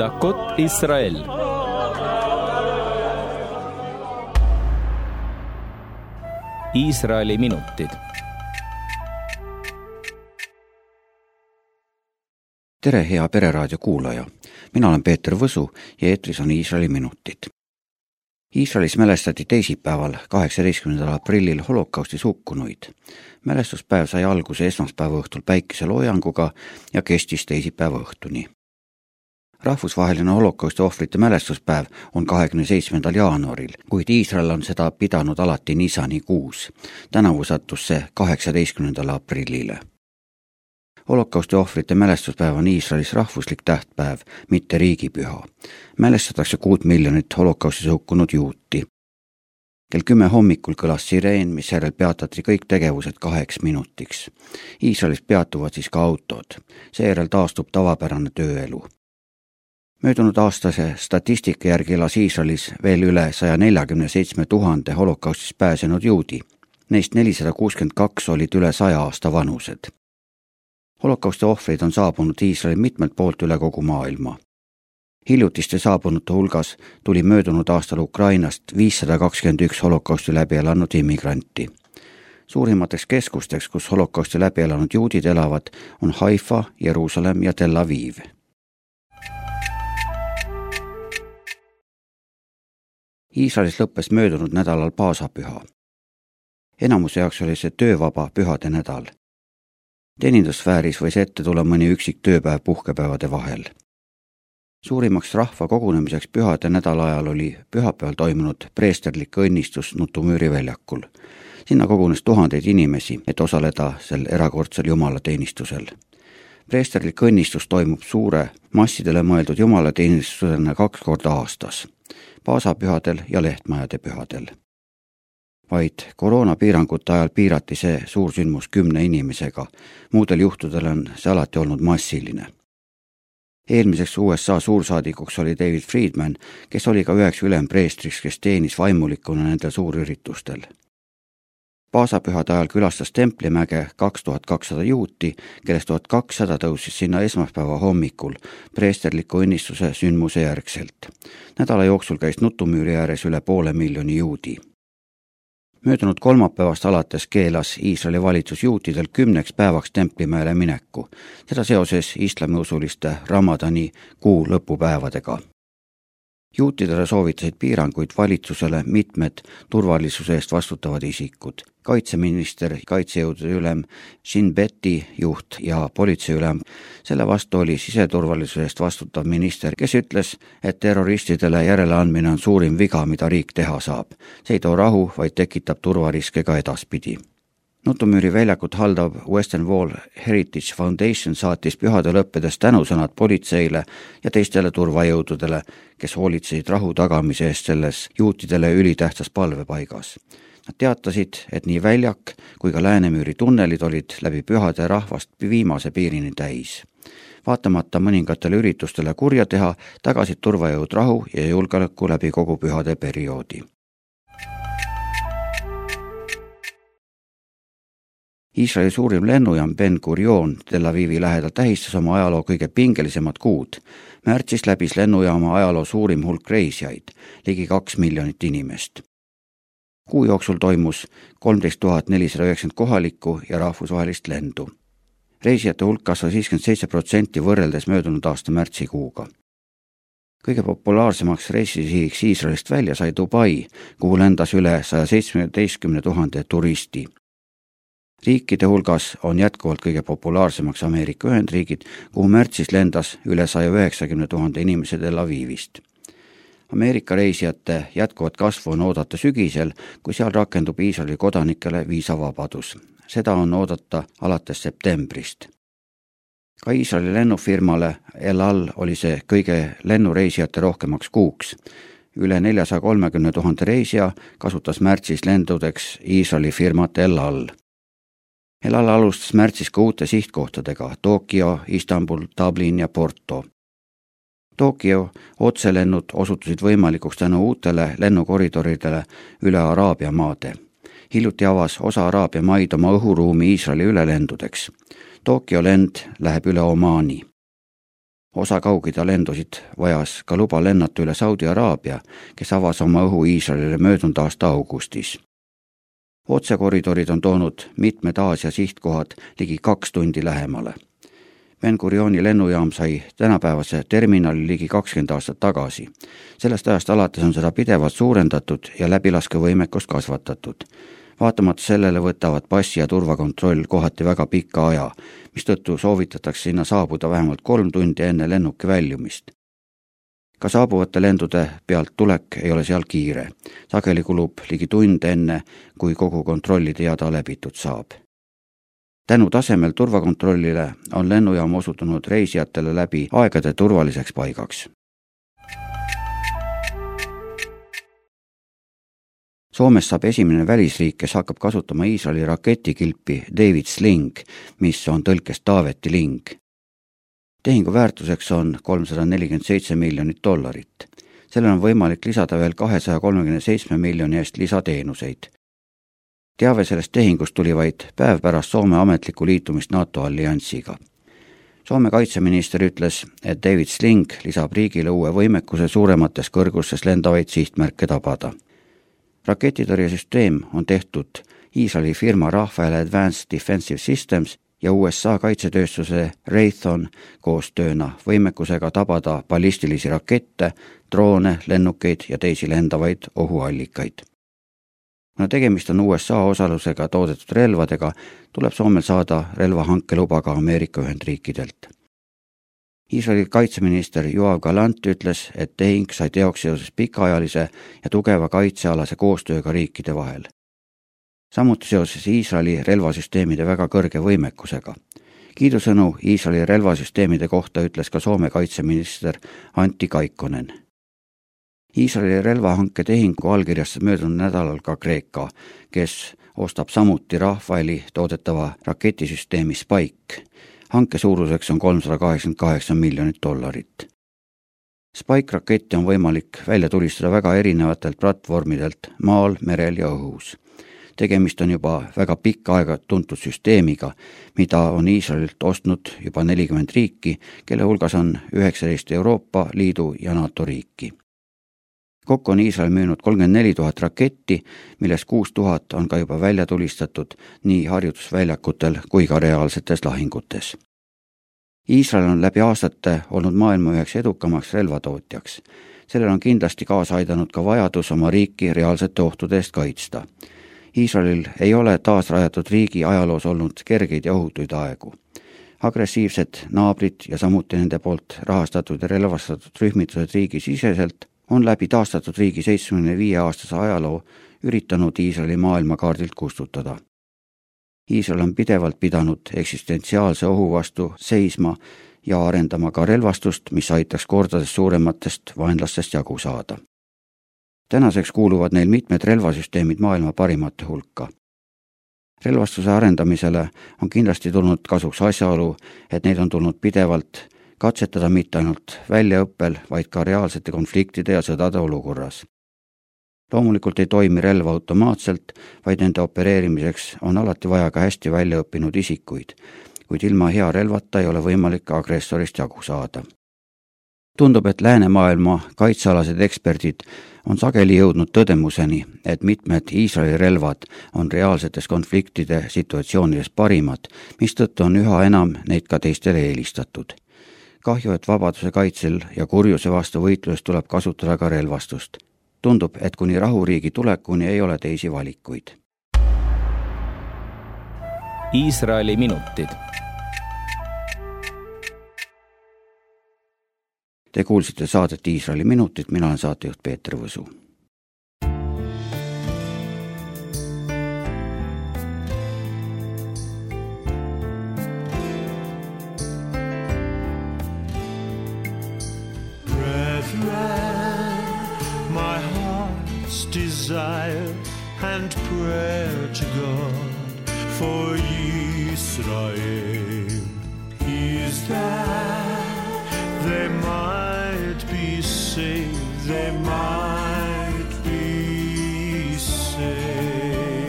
דקות ישראל. Iisraeli minutid. tere, hea Pereraadio kuulaja. mina olen Peeter Võsu ja eetris on Iisraeli minutid. Iisraelis mälestati teisipäeval, kaheksateistkümnendal aprillil holokaustis hukkunuid. mälestuspäev sai alguse esmaspäeva õhtul päikeseloojanguga ja kestis teisipäeva õhtuni rahvusvaheline holokausti ohvrite mälestuspäev on kahekümne seitsmendal jaanuaril, kuid Iisrael on seda pidanud alati Nisani kuus. tänavu sattus see kaheksateistkümnendale aprillile. holokausti ohvrite mälestuspäev on Iisraelis rahvuslik tähtpäev, mitte riigipüha. mälestatakse kuut miljonit holokaustis hukkunud juuti. kell kümme hommikul kõlas sireen, misjärel peatati kõik tegevused kaheks minutiks. Iisraelis peatuvad siis ka autod, seejärel taastub tavapärane tööelu möödunud aastase statistika järgi elas Iisraelis veel üle saja neljakümne seitsme tuhande holokaustist pääsenud juudi. Neist nelisada kuuskümmend kaks olid üle saja aasta vanused. holokausti ohvreid on saabunud Iisraeli mitmelt poolt üle kogu maailma. hiljutiste saabunute hulgas tuli möödunud aastal Ukrainast viissada kakskümmend üks holokausti läbi elanud immigranti suurimateks keskusteks, kus holokausti läbi elanud juudid elavad, on Haifa, Jeruusalemm ja Tel Aviv Iisraelis lõppes möödunud nädalal paasapüha. enamuse jaoks oli see töövaba pühade nädal. teenindussfääris võis ette tulla mõni üksik tööpäev puhkepäevade vahel. suurimaks rahva kogunemiseks pühade nädala ajal oli pühapäeval toimunud preesterlik õnnistus Nutumüüri väljakul. sinna kogunes tuhandeid inimesi, et osaleda sel erakordsel jumalateenistusel preesterlik õnnistus toimub suure massidele mõeldud jumalateenistusena kaks korda aastas paasapühadel ja lehtmajade pühadel. vaid koroonapiirangute ajal piirati see suursündmus kümne inimesega, muudel juhtudel on see alati olnud massiline. eelmiseks USA suursaadikuks oli David Friedman, kes oli ka üheks ülempreestriks, kes teenis vaimulikuna nendel suurüritustel paasapühade ajal külastas Templimäge kaks tuhat kakssada juuti, kellest tuhat kakssada tõusis sinna esmaspäeva hommikul preesterliku õnnistuse sündmuse järgselt. nädala jooksul käis Nutumüüri ääres üle poole miljoni juudi. möödunud kolmapäevast alates keelas Iisraeli valitsus juutidel kümneks päevaks Templimäele mineku, seda seoses islamiusuliste Ramadani kuu lõpupäevadega juutidele soovitasid piiranguid valitsusele mitmed turvalisuse eest vastutavad isikud. kaitseminister, kaitsejõudude ülem, Shin Beti juht ja politseiülem. selle vastu oli siseturvalisuse eest vastutav minister, kes ütles, et terroristidele järeleandmine on suurim viga, mida riik teha saab. see ei too rahu, vaid tekitab turvariske ka edaspidi Nutumüüri väljakut haldav Western Wall Heritage Foundation saatis pühade lõppedes tänusõnad politseile ja teistele turvajõududele, kes hoolitsesid rahu tagamise eest selles juutidele ülitähtsas palvepaigas. Nad teatasid, et nii väljak kui ka Läänemüüri tunnelid olid läbi pühade rahvast viimase piirini täis. vaatamata mõningatele üritustele kurja teha, tagasid turvajõud rahu ja julgeoleku läbi kogu pühade perioodi Iisraeli suurim lennujaam Ben Gurion Tel Avivi lähedal tähistas oma ajaloo kõige pingelisemat kuud. märtsis läbis lennujaama ajaloo suurim hulk reisijaid, ligi kaks miljonit inimest. kuu jooksul toimus kolmteist tuhat nelisada üheksakümmend kohalikku ja rahvusvahelist lendu. reisijate hulk kasvas viiskümmend seitse protsenti võrreldes möödunud aasta märtsikuuga kõige populaarsemaks reisisihiks Iisraelist välja sai Dubai, kuhu lendas üle saja seitsmeteistkümne tuhande turisti riikide hulgas on jätkuvalt kõige populaarsemaks Ameerika Ühendriigid, kuhu märtsis lendas üle saja üheksakümne tuhande inimese Tel Avivist. Ameerika reisijate jätkuvat kasvu on oodata sügisel, kui seal rakendub Iisraeli kodanikele viisavabadus. seda on oodata alates septembrist. ka Iisraeli lennufirmale El Al oli see kõige lennureisijate rohkemaks kuuks üle neljasaja kolmekümne tuhande reisija kasutas märtsis lendudeks Iisraeli firmat El Al Elal alustas märtsis ka uute sihtkohtadega Tokyo, Istanbul, Dublin ja Porto. Tokyo otselennud osutusid võimalikuks tänu uutele lennukoridoridele üle Araabia maade. hiljuti avas osa Araabia maid oma õhuruumi Iisraeli ülelendudeks. Tokyo lend läheb üle Omaani osa Kaug-Ida lendusid vajas ka luba lennata üle Saudi Araabia, kes avas oma õhu Iisraelile möödunud aasta augustis. Otsekoridorid on toonud mitmed Aasia sihtkohad ligi kaks tundi lähemale. Ben-Gurioni lennujaam sai tänapäevase terminali ligi kakskümmend aastat tagasi. sellest ajast alates on seda pidevalt suurendatud ja läbilaskevõimekust kasvatatud vaatamata sellele võtavad passi ja turvakontroll kohati väga pika aja, mistõttu soovitatakse sinna saabuda vähemalt kolm tundi enne lennuki väljumist. Ka saabuvate lendude pealt tulek ei ole seal kiire. sageli kulub ligi tund enne, kui kogu kontrolli teada läbitud saab. tänu tasemel turvakontrollile on lennujaam osutunud reisijatele läbi aegade turvaliseks paigaks Soomest saab esimene välisriik, kes hakkab kasutama Iisraeli raketikilpi David Sling, mis on tõlkes Taaveti ling. Tehingu väärtuseks on kolmsada nelikümmend seitse miljonit dollarit. sellele on võimalik lisada veel kahesaja kolmekümne seitsme miljoni eest lisateenuseid. teave sellest tehingust tuli vaid päev pärast Soome ametlikku liitumist NATO alliansiga Soome kaitseminister ütles, et David Sling lisab riigile uue võimekuse suuremates kõrgustes lendavaid sihtmärke tabada raketitõrjesüsteem on tehtud Iisraeli firma Rafael Advanced Defensive Systems ja USA kaitsetööstuse Raytheon koostööna võimekusega tabada ballistilisi rakette, droone, lennukeid ja teisi lendavaid ohuallikaid. kuna tegemist on USA osalusega toodetud relvadega, tuleb Soomel saada relvahankeluba ka Ameerika Ühendriikidelt Iisraeli kaitseminister Joav Galant ütles, et tehing sai teoks seoses pikaajalise ja tugeva kaitsealase koostööga riikide vahel. Samuti seoses Iisraeli relvasüsteemide väga kõrge võimekusega. kiidusõnu Iisraeli relvasüsteemide kohta ütles ka Soome kaitseminister Antti Kaikkonen. Iisraeli relvahanke tehingu allkirjastas möödunud nädalal ka Kreeka, kes ostab samuti Rafaeli toodetava raketisüsteemi Spike hanke suuruseks on kolmsada kaheksakümmend kaheksa miljonit dollarit. Spike rakette on võimalik välja tulistada väga erinevatelt platvormidelt maal, merel ja õhus. Tegemist on juba väga pikka aega tuntud süsteemiga, mida on Iisraelilt ostnud juba nelikümmend riiki, kelle hulgas on üheksateist Euroopa Liidu ja NATO riiki kokku on Iisrael müünud kolmkümmend neli tuhat raketti, millest kuus tuhat on ka juba välja tulistatud nii harjutusväljakutel kui ka reaalsetes lahingutes. Iisrael on läbi aastate olnud maailma üheks edukamaks relvatootjaks. sellele on kindlasti kaasa aidanud ka vajadus oma riiki reaalsete ohtude eest kaitsta. Iisraelil ei ole taasrajatud riigi ajaloos olnud kergeid ja ohutuid aegu agressiivsed naabrid ja samuti nende poolt rahastatud ja relvastatud rühmitused riigisiseselt on läbi taastatud riigi seitsmekümne viie aastase ajaloo üritanud Iisraeli maailmakaardilt kustutada. Iisrael on pidevalt pidanud eksistentsiaalse ohu vastu seisma ja arendama ka relvastust, mis aitaks kordades suurematest vaenlastest jagu saada. Tänaseks kuuluvad neil mitmed relvasüsteemid maailma parimate hulka relvastuse arendamisele on kindlasti tulnud kasuks asjaolu, et neid on tulnud pidevalt katsetada mitte ainult väljaõppel, vaid ka reaalsete konfliktide ja sõdade olukorras. loomulikult ei toimi relv automaatselt, vaid nende opereerimiseks on alati vaja ka hästi välja õppinud isikuid, kuid ilma hea relvata ei ole võimalik agressorist jagu saada. Tundub, et läänemaailma kaitsealased eksperdid on sageli jõudnud tõdemuseni, et mitmed Iisraeli relvad on reaalsetes konfliktide situatsioonides parimad, mistõttu on üha enam neid ka teistele eelistatud kahju, et vabaduse kaitsel ja kurjuse vastu võitluses tuleb kasutada ka relvastust. tundub, et kuni rahuriigi tulekuni ei ole teisi valikuid. Iisraeli minutid. Te kuulsite saadet Iisraeli minutid, mina olen saatejuht Peeter Võsu. Desire and prayer to God for Israel is that they might saved, they might be saved.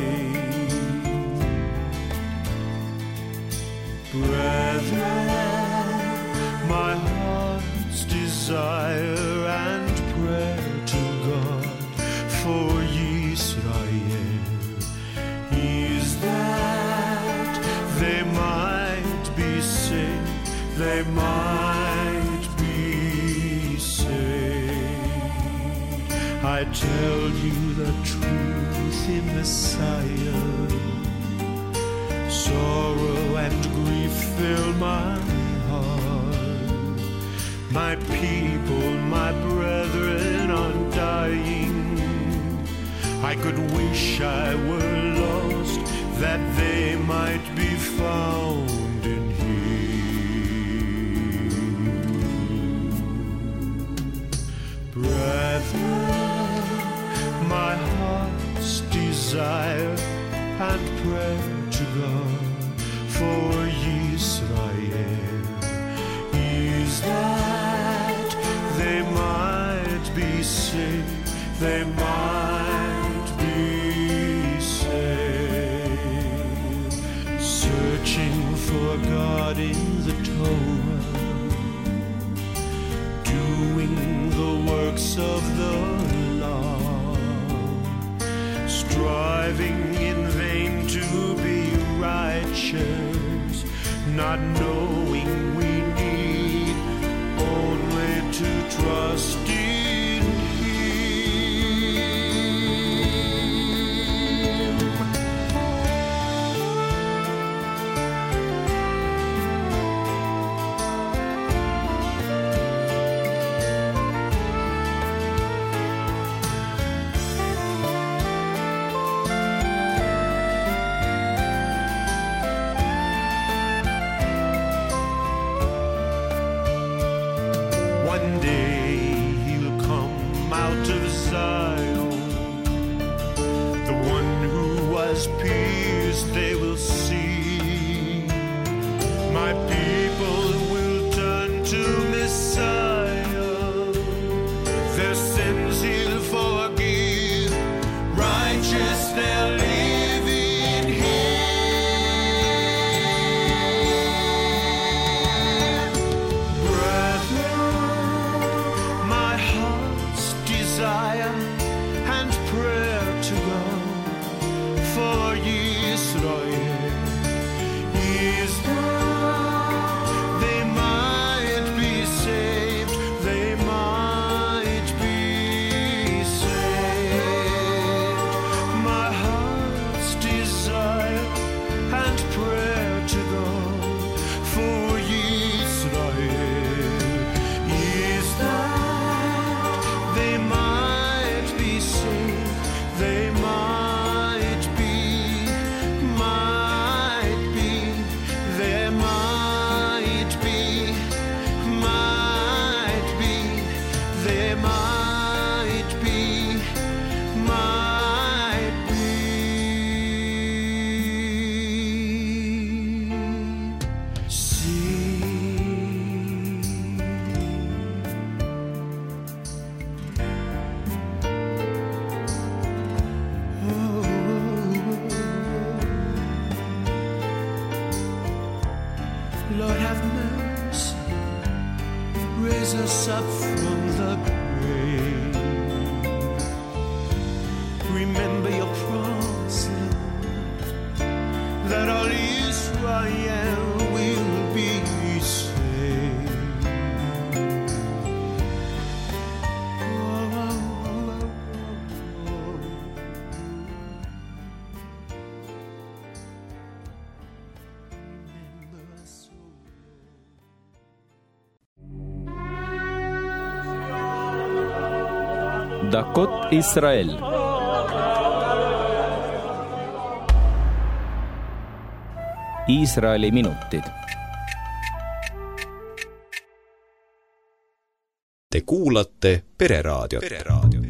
Brethren, my heart desire and prayer to God for Israel is that they might be saved, they might I tell you the truth in Messiah sorrow and grief fill my heart. My people, my brethren are dying. I could wish I were lost that they might be found Searching for God in the Torah, doing the works of the law, striving in vain to be righteous, not knowing was pierced, they will see. My people will turn to Messiah. Their sins he'll forgive. Righteous they'll live in him. Brethren, my heart's desire and prayer Dakot Israel. Iisraeli minutid. Te kuulate Pereraadiot. pereraadiot.